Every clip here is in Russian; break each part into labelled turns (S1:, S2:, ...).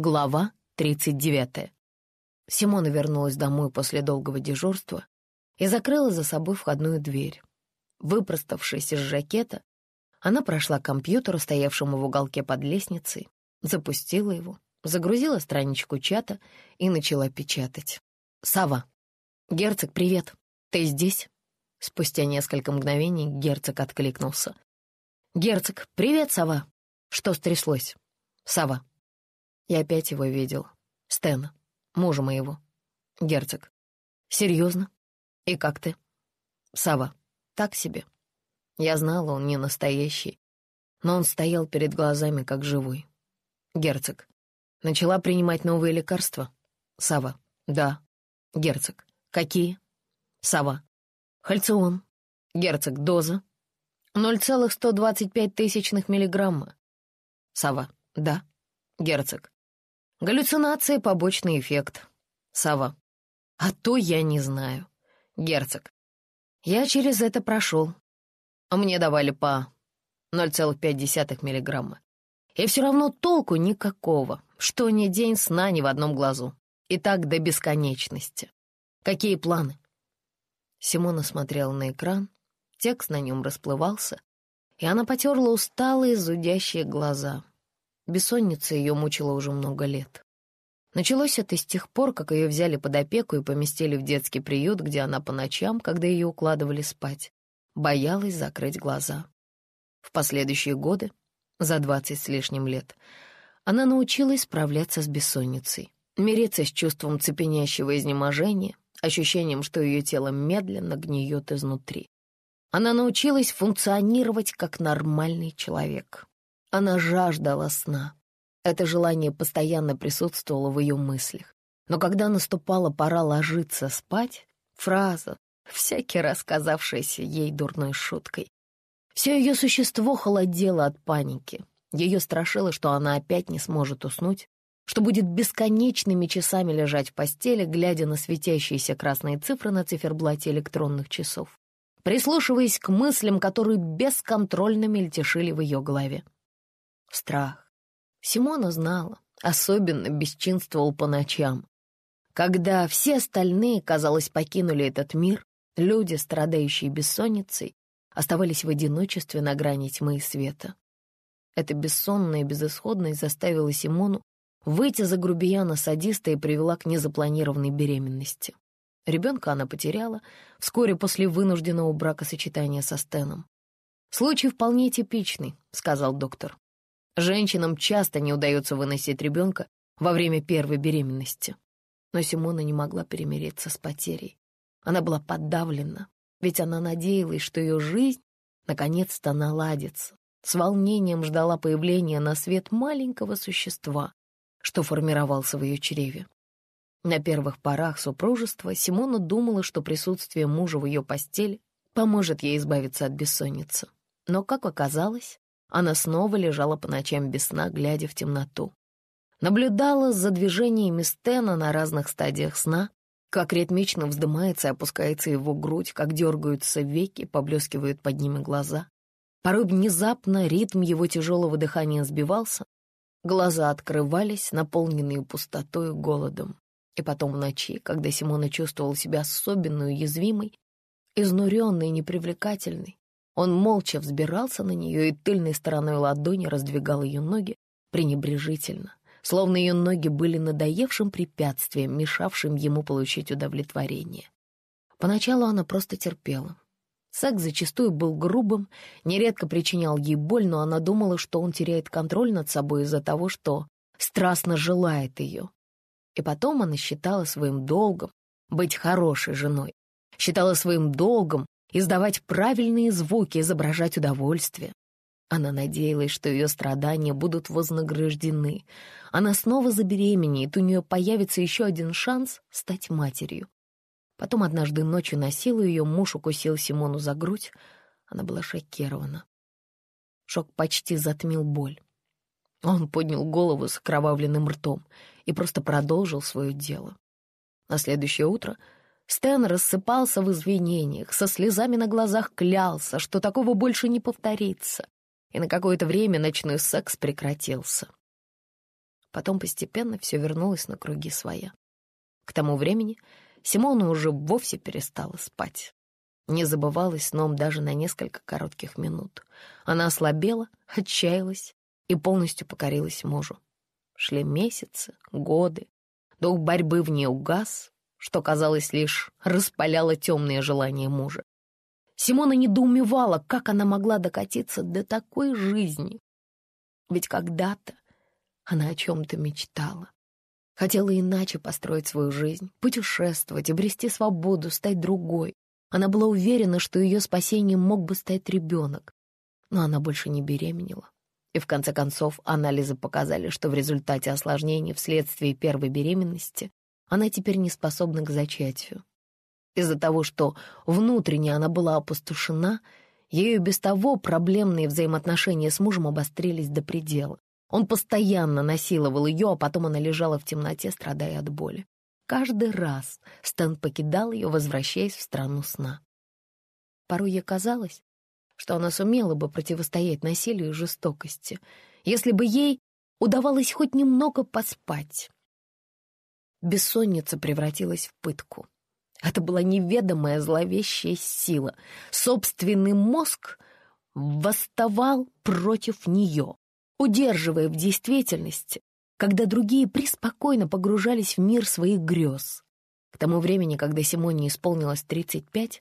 S1: Глава 39. Симона вернулась домой после долгого дежурства и закрыла за собой входную дверь. Выпроставшись из жакета, она прошла к компьютеру, стоявшему в уголке под лестницей, запустила его, загрузила страничку чата и начала печатать. «Сава! Герцог, привет! Ты здесь?» Спустя несколько мгновений герцог откликнулся. «Герцог, привет, Сава! Что стряслось?» «Сава, я опять его видел. Стэна, мужа моего. Герцог. Серьезно? И как ты? Сава. Так себе. Я знала, он не настоящий, но он стоял перед глазами как живой. Герцог. Начала принимать новые лекарства? Сава. Да. Герцог. Какие? Сава. Хальцион. Герцог. Доза. 0,125 тысячных миллиграмма. Сава. Да. Герцог. Галлюцинация — побочный эффект. Сава. А то я не знаю. Герцог. Я через это прошел. Мне давали по 0,5 миллиграмма. И все равно толку никакого, что ни день сна ни в одном глазу. И так до бесконечности. Какие планы? Симона смотрела на экран, текст на нем расплывался, и она потерла усталые зудящие глаза. Бессонница ее мучила уже много лет. Началось это с тех пор, как ее взяли под опеку и поместили в детский приют, где она по ночам, когда ее укладывали спать, боялась закрыть глаза. В последующие годы, за двадцать с лишним лет, она научилась справляться с бессонницей, мириться с чувством цепенящего изнеможения, ощущением, что ее тело медленно гниет изнутри. Она научилась функционировать как нормальный человек. Она жаждала сна. Это желание постоянно присутствовало в ее мыслях. Но когда наступала пора ложиться спать, фраза, всякий раз казавшаяся ей дурной шуткой, все ее существо холодело от паники. Ее страшило, что она опять не сможет уснуть, что будет бесконечными часами лежать в постели, глядя на светящиеся красные цифры на циферблате электронных часов, прислушиваясь к мыслям, которые бесконтрольно мельтешили в ее голове. Страх. Симона знала, особенно бесчинствовал по ночам. Когда все остальные, казалось, покинули этот мир, люди, страдающие бессонницей, оставались в одиночестве на грани тьмы и света. Эта бессонная безысходность заставила Симону выйти за грубияна-садиста и привела к незапланированной беременности. Ребенка она потеряла вскоре после вынужденного бракосочетания со Стеном. «Случай вполне типичный», — сказал доктор. Женщинам часто не удается выносить ребенка во время первой беременности. Но Симона не могла перемириться с потерей. Она была подавлена, ведь она надеялась, что ее жизнь наконец-то наладится. С волнением ждала появления на свет маленького существа, что формировался в ее чреве. На первых порах супружества Симона думала, что присутствие мужа в ее постели поможет ей избавиться от бессонницы. Но, как оказалось, она снова лежала по ночам без сна, глядя в темноту. Наблюдала за движениями Стена на разных стадиях сна, как ритмично вздымается и опускается его грудь, как дергаются веки, поблескивают под ними глаза. Порой внезапно ритм его тяжелого дыхания сбивался, глаза открывались, наполненные пустотой и голодом. И потом в ночи, когда Симона чувствовала себя особенно уязвимой, изнуренной и непривлекательной, он молча взбирался на нее и тыльной стороной ладони раздвигал ее ноги пренебрежительно, словно ее ноги были надоевшим препятствием, мешавшим ему получить удовлетворение. Поначалу она просто терпела. Секс зачастую был грубым, нередко причинял ей боль, но она думала, что он теряет контроль над собой из-за того, что страстно желает ее. И потом она считала своим долгом быть хорошей женой, считала своим долгом издавать правильные звуки, изображать удовольствие. Она надеялась, что ее страдания будут вознаграждены. Она снова забеременеет, у нее появится еще один шанс стать матерью. Потом однажды ночью на ее муж укусил Симону за грудь. Она была шокирована. Шок почти затмил боль. Он поднял голову с окровавленным ртом и просто продолжил свое дело. На следующее утро — Стэн рассыпался в извинениях, со слезами на глазах клялся, что такого больше не повторится, и на какое-то время ночной секс прекратился. Потом постепенно все вернулось на круги своя. К тому времени Симона уже вовсе перестала спать. Не забывалась сном даже на несколько коротких минут. Она ослабела, отчаялась и полностью покорилась мужу. Шли месяцы, годы. Дух борьбы в ней угас, что, казалось, лишь распаляло темные желания мужа. Симона недоумевала, как она могла докатиться до такой жизни. Ведь когда-то она о чем-то мечтала. Хотела иначе построить свою жизнь, путешествовать, обрести свободу, стать другой. Она была уверена, что ее спасением мог бы стать ребенок. Но она больше не беременела. И в конце концов анализы показали, что в результате осложнений вследствие первой беременности она теперь не способна к зачатию. Из-за того, что внутренне она была опустошена, ею без того проблемные взаимоотношения с мужем обострились до предела. Он постоянно насиловал ее, а потом она лежала в темноте, страдая от боли. Каждый раз Стэн покидал ее, возвращаясь в страну сна. Порой ей казалось, что она сумела бы противостоять насилию и жестокости, если бы ей удавалось хоть немного поспать. Бессонница превратилась в пытку. Это была неведомая зловещая сила. Собственный мозг восставал против нее, удерживая в действительности, когда другие преспокойно погружались в мир своих грез. К тому времени, когда Симоне исполнилось 35,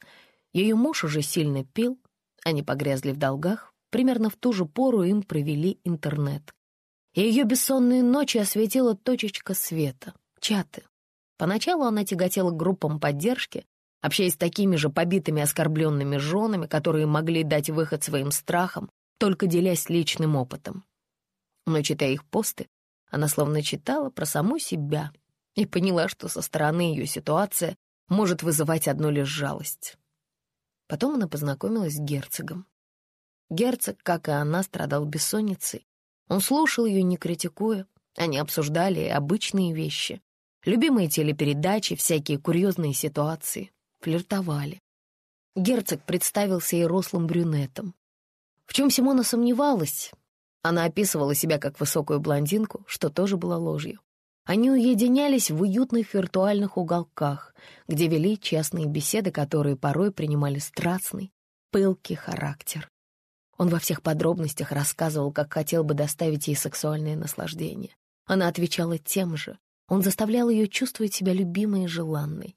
S1: ее муж уже сильно пил, они погрязли в долгах, примерно в ту же пору им провели интернет. И ее бессонные ночи осветила точечка света — чаты. Поначалу она тяготела к группам поддержки, общаясь с такими же побитыми оскорбленными женами, которые могли дать выход своим страхам, только делясь личным опытом. Но, читая их посты, она словно читала про саму себя и поняла, что со стороны ее ситуация может вызывать одну лишь жалость. Потом она познакомилась с герцогом. Герцог, как и она, страдал бессонницей. Он слушал ее, не критикуя. Они обсуждали обычные вещи. Любимые телепередачи, всякие курьезные ситуации. Флиртовали. Герцог представился ей рослым брюнетом. В чем Симона сомневалась? Она описывала себя как высокую блондинку, что тоже было ложью. Они уединялись в уютных виртуальных уголках, где вели частные беседы, которые порой принимали страстный, пылкий характер. Он во всех подробностях рассказывал, как хотел бы доставить ей сексуальное наслаждение. Она отвечала тем же, он заставлял ее чувствовать себя любимой и желанной.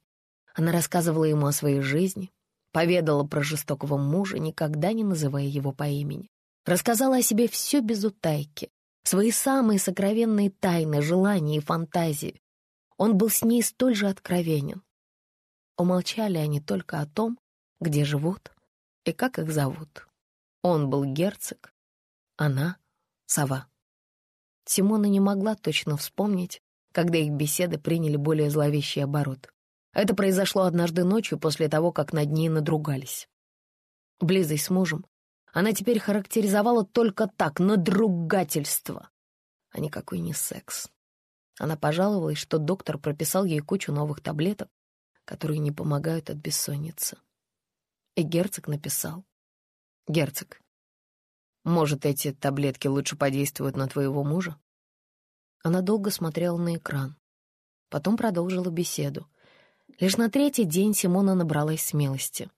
S1: Она рассказывала ему о своей жизни, поведала про жестокого мужа, никогда не называя его по имени. Рассказала о себе все без утайки, свои самые сокровенные тайны, желания и фантазии. Он был с ней столь же откровенен. Умолчали они только о том, где живут и как их зовут. Он был герцог, она — сова. Симона не могла точно вспомнить, когда их беседы приняли более зловещий оборот. Это произошло однажды ночью после того, как над ней надругались. Близость с мужем она теперь характеризовала только так, надругательство, а никакой не секс. Она пожаловалась, что доктор прописал ей кучу новых таблеток, которые не помогают от бессонницы. И герцог написал. «Герцог, может, эти таблетки лучше подействуют на твоего мужа?» Она долго смотрела на экран. Потом продолжила беседу. Лишь на третий день Симона набралась смелости.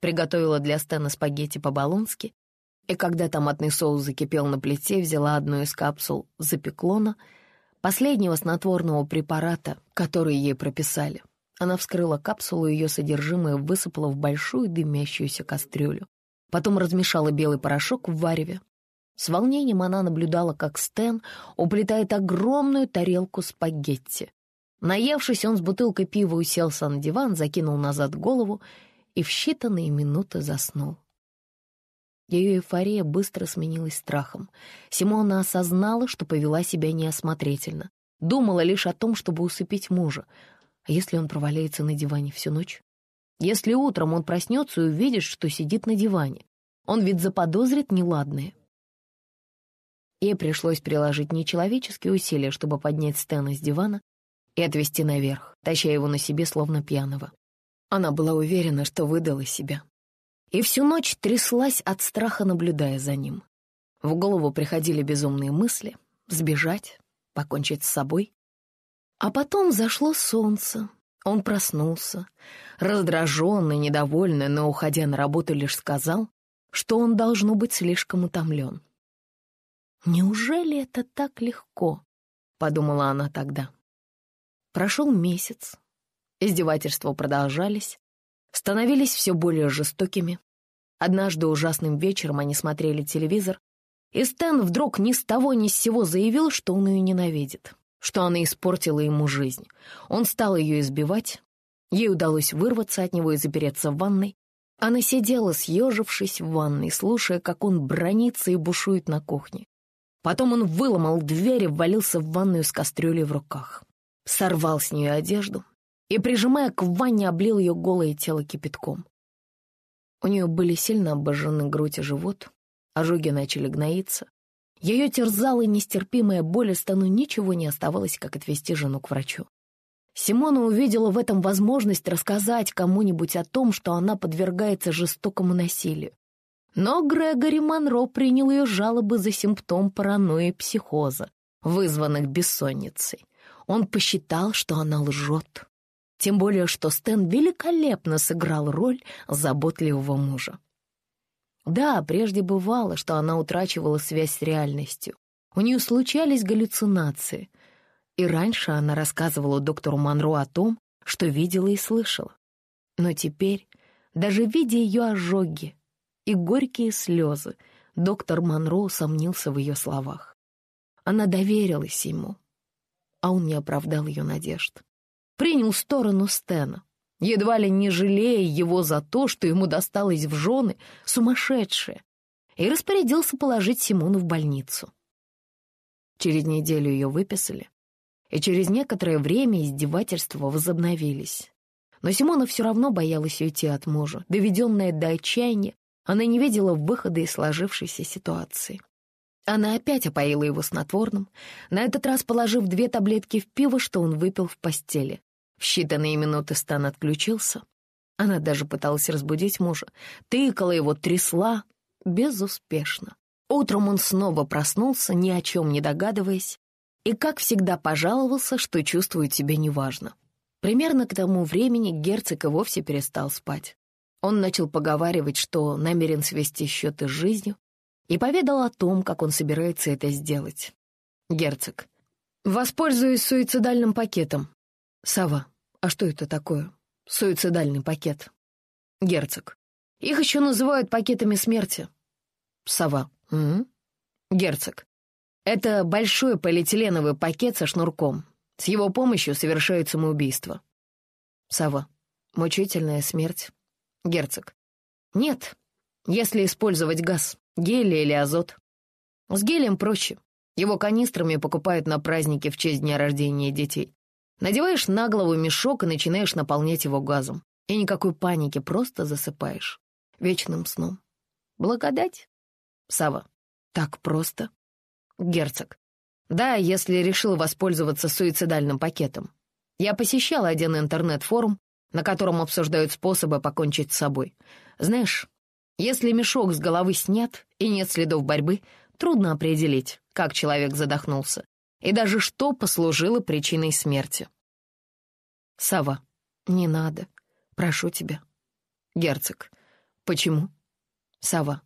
S1: Приготовила для Стэна спагетти по-болонски, и когда томатный соус закипел на плите, взяла одну из капсул запеклона, последнего снотворного препарата, который ей прописали. Она вскрыла капсулу, ее содержимое высыпала в большую дымящуюся кастрюлю. Потом размешала белый порошок в вареве, с волнением она наблюдала, как Стэн уплетает огромную тарелку спагетти. Наевшись, он с бутылкой пива уселся на диван, закинул назад голову и в считанные минуты заснул. Ее эйфория быстро сменилась страхом. Симона осознала, что повела себя неосмотрительно. Думала лишь о том, чтобы усыпить мужа. А если он проваляется на диване всю ночь? Если утром он проснется и увидит, что сидит на диване? Он ведь заподозрит неладное. Ей пришлось приложить нечеловеческие усилия, чтобы поднять Стэна с дивана и отвезти наверх, таща его на себе, словно пьяного. Она была уверена, что выдала себя. И всю ночь тряслась от страха, наблюдая за ним. В голову приходили безумные мысли — сбежать, покончить с собой. А потом зашло солнце. Он проснулся, раздраженный, недовольный, но, уходя на работу, лишь сказал, что он должно быть слишком утомлен. «Неужели это так легко?» — подумала она тогда. Прошел месяц. Издевательства продолжались, становились все более жестокими. Однажды ужасным вечером они смотрели телевизор, и Стэн вдруг ни с того ни с сего заявил, что он ее ненавидит, что она испортила ему жизнь. Он стал ее избивать, ей удалось вырваться от него и запереться в ванной. Она сидела, съежившись в ванной, слушая, как он бронится и бушует на кухне. Потом он выломал дверь и ввалился в ванную с кастрюлей в руках. Сорвал с нее одежду и, прижимая к ванне, облил ее голое тело кипятком. У нее были сильно обожжены грудь и живот, ожоги начали гноиться. Ее терзала нестерпимая боль, и Стану ничего не оставалось, как отвезти жену к врачу. Симона увидела в этом возможность рассказать кому-нибудь о том, что она подвергается жестокому насилию. Но Грегори Монро принял ее жалобы за симптом паранойи психоза, вызванных бессонницей. Он посчитал, что она лжет. Тем более, что Стэн великолепно сыграл роль заботливого мужа. Да, прежде бывало, что она утрачивала связь с реальностью. У нее случались галлюцинации. И раньше она рассказывала доктору Монро о том, что видела и слышала. Но теперь, даже видя ее ожоги, и горькие слезы, доктор Монро усомнился в ее словах. Она доверилась ему, а он не оправдал ее надежд. Принял сторону Стена, едва ли не жалея его за то, что ему досталось в жены сумасшедшее, и распорядился положить Симону в больницу. Через неделю ее выписали, и через некоторое время издевательства возобновились. Но Симона все равно боялась уйти от мужа, доведенная до отчаяния она не видела выхода из сложившейся ситуации. Она опять опоила его снотворным, на этот раз положив две таблетки в пиво, что он выпил в постели. В считанные минуты Стан отключился. Она даже пыталась разбудить мужа, тыкала его, трясла. Безуспешно. Утром он снова проснулся, ни о чем не догадываясь, и, как всегда, пожаловался, что чувствует себя неважно. Примерно к тому времени герцог и вовсе перестал спать. Он начал поговаривать, что намерен свести счеты с жизнью, и поведал о том, как он собирается это сделать. Герцог. «Воспользуюсь суицидальным пакетом». Сова. «А что это такое? Суицидальный пакет». Герцог. «Их еще называют пакетами смерти». Сова. «М -м? Герцог. Это большой полиэтиленовый пакет со шнурком. С его помощью совершают самоубийство. Сова. Мучительная смерть. Герцог. Нет, если использовать газ, гелий или азот. С гелием проще. Его канистрами покупают на праздники в честь дня рождения детей. Надеваешь на голову мешок и начинаешь наполнять его газом. И никакой паники, просто засыпаешь. Вечным сном. Благодать? Сава. Так просто. Герцог. Да, если решил воспользоваться суицидальным пакетом. Я посещал один интернет-форум, на котором обсуждают способы покончить с собой. Знаешь, если мешок с головы снят и нет следов борьбы, трудно определить, как человек задохнулся, и даже что послужило причиной смерти. Сава, не надо, прошу тебя. Герцог, почему? Сава,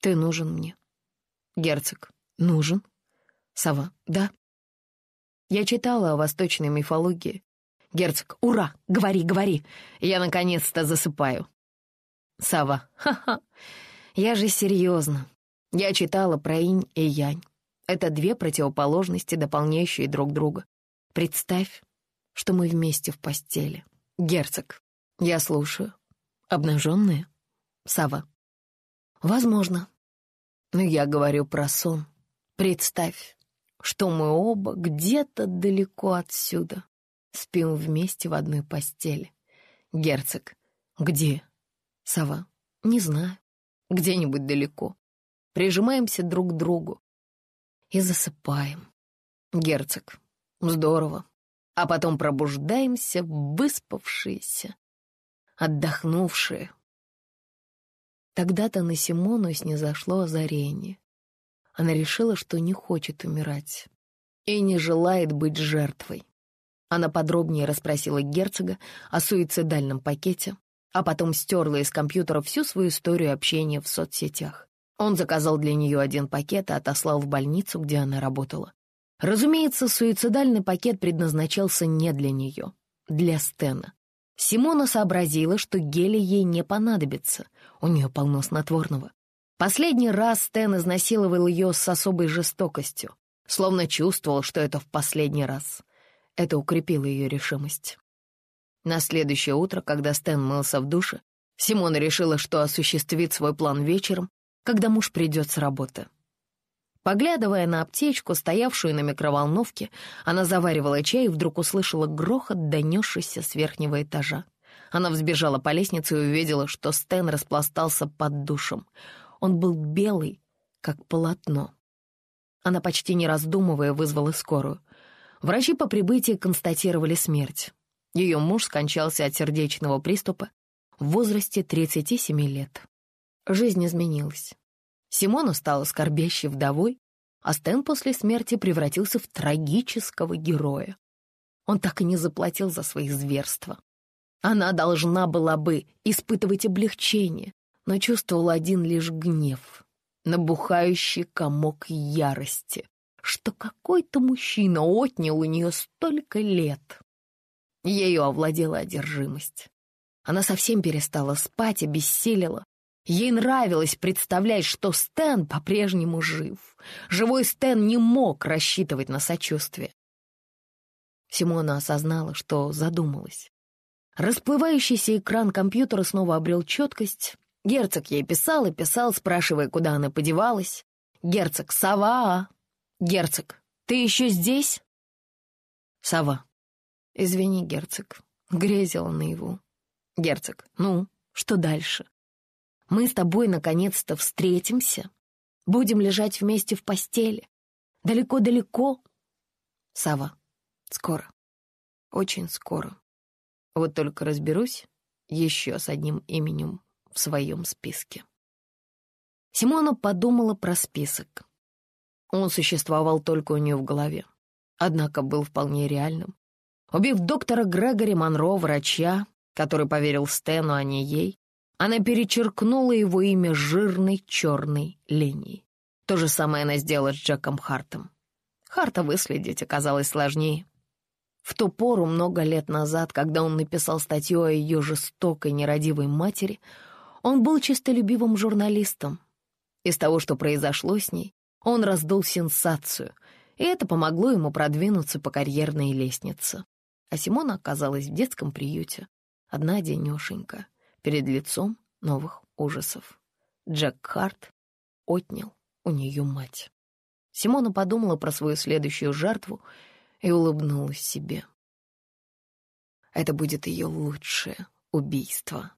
S1: ты нужен мне. Герцог, нужен? Сава, да. Я читала о восточной мифологии, Герцог, ура! Говори, говори! Я наконец-то засыпаю. Сава, ха-ха, я же серьезно. Я читала про инь и янь. Это две противоположности, дополняющие друг друга. Представь, что мы вместе в постели. Герцог, я слушаю. Обнаженные? Сава. Возможно. Но я говорю про сон. Представь, что мы оба где-то далеко отсюда. Спим вместе в одной постели. Герцог. Где? Сова. Не знаю. Где-нибудь далеко. Прижимаемся друг к другу и засыпаем. Герцог. Здорово. А потом пробуждаемся, выспавшиеся, отдохнувшие. Тогда-то на Симону снизошло озарение. Она решила, что не хочет умирать. и не желает быть жертвой. Она подробнее расспросила герцога о суицидальном пакете, а потом стерла из компьютера всю свою историю общения в соцсетях. Он заказал для нее один пакет и отослал в больницу, где она работала. Разумеется, суицидальный пакет предназначался не для нее, для Стена. Симона сообразила, что гели ей не понадобится, у нее полно снотворного. Последний раз Стэн изнасиловал ее с особой жестокостью, словно чувствовал, что это в последний раз. Это укрепило ее решимость. На следующее утро, когда Стэн мылся в душе, Симона решила, что осуществит свой план вечером, когда муж придет с работы. Поглядывая на аптечку, стоявшую на микроволновке, она заваривала чай и вдруг услышала грохот, донесшийся с верхнего этажа. Она взбежала по лестнице и увидела, что Стэн распластался под душем. Он был белый, как полотно. Она почти не раздумывая вызвала скорую. Врачи по прибытии констатировали смерть. Ее муж скончался от сердечного приступа в возрасте 37 лет. Жизнь изменилась. Симона стала скорбящей вдовой, а Стэн после смерти превратился в трагического героя. Он так и не заплатил за свои зверства. Она должна была бы испытывать облегчение, но чувствовала один лишь гнев, набухающий комок ярости, что какой-то мужчина отнял у нее столько лет. Ею овладела одержимость. Она совсем перестала спать, обессилила, Ей нравилось представлять, что Стэн по-прежнему жив. Живой Стэн не мог рассчитывать на сочувствие. Симона осознала, что задумалась. Расплывающийся экран компьютера снова обрел четкость. Герцог ей писал и писал, спрашивая, куда она подевалась. «Герцог, сова! Герцог, ты еще здесь?» «Сова. Извини, герцог. Грезила наяву. Герцог, ну, что дальше?» Мы с тобой наконец-то встретимся, будем лежать вместе в постели, далеко-далеко. Сава, скоро, очень скоро. Вот только разберусь еще с одним именем в своем списке. Симона подумала про список. Он существовал только у нее в голове, однако был вполне реальным. Убив доктора Грегори Монро, врача, который поверил Стэну, а не ей, она перечеркнула его имя жирной черной линией. То же самое она сделала с Джеком Хартом. Харта выследить оказалось сложнее. В ту пору, много лет назад, когда он написал статью о ее жестокой нерадивой матери, он был чистолюбивым журналистом. Из того, что произошло с ней, он раздул сенсацию, и это помогло ему продвинуться по карьерной лестнице. А Симона оказалась в детском приюте, одна денешенька — перед лицом новых ужасов. Джек Харт отнял у нее мать. Симона подумала про свою следующую жертву и улыбнулась себе. Это будет ее лучшее убийство.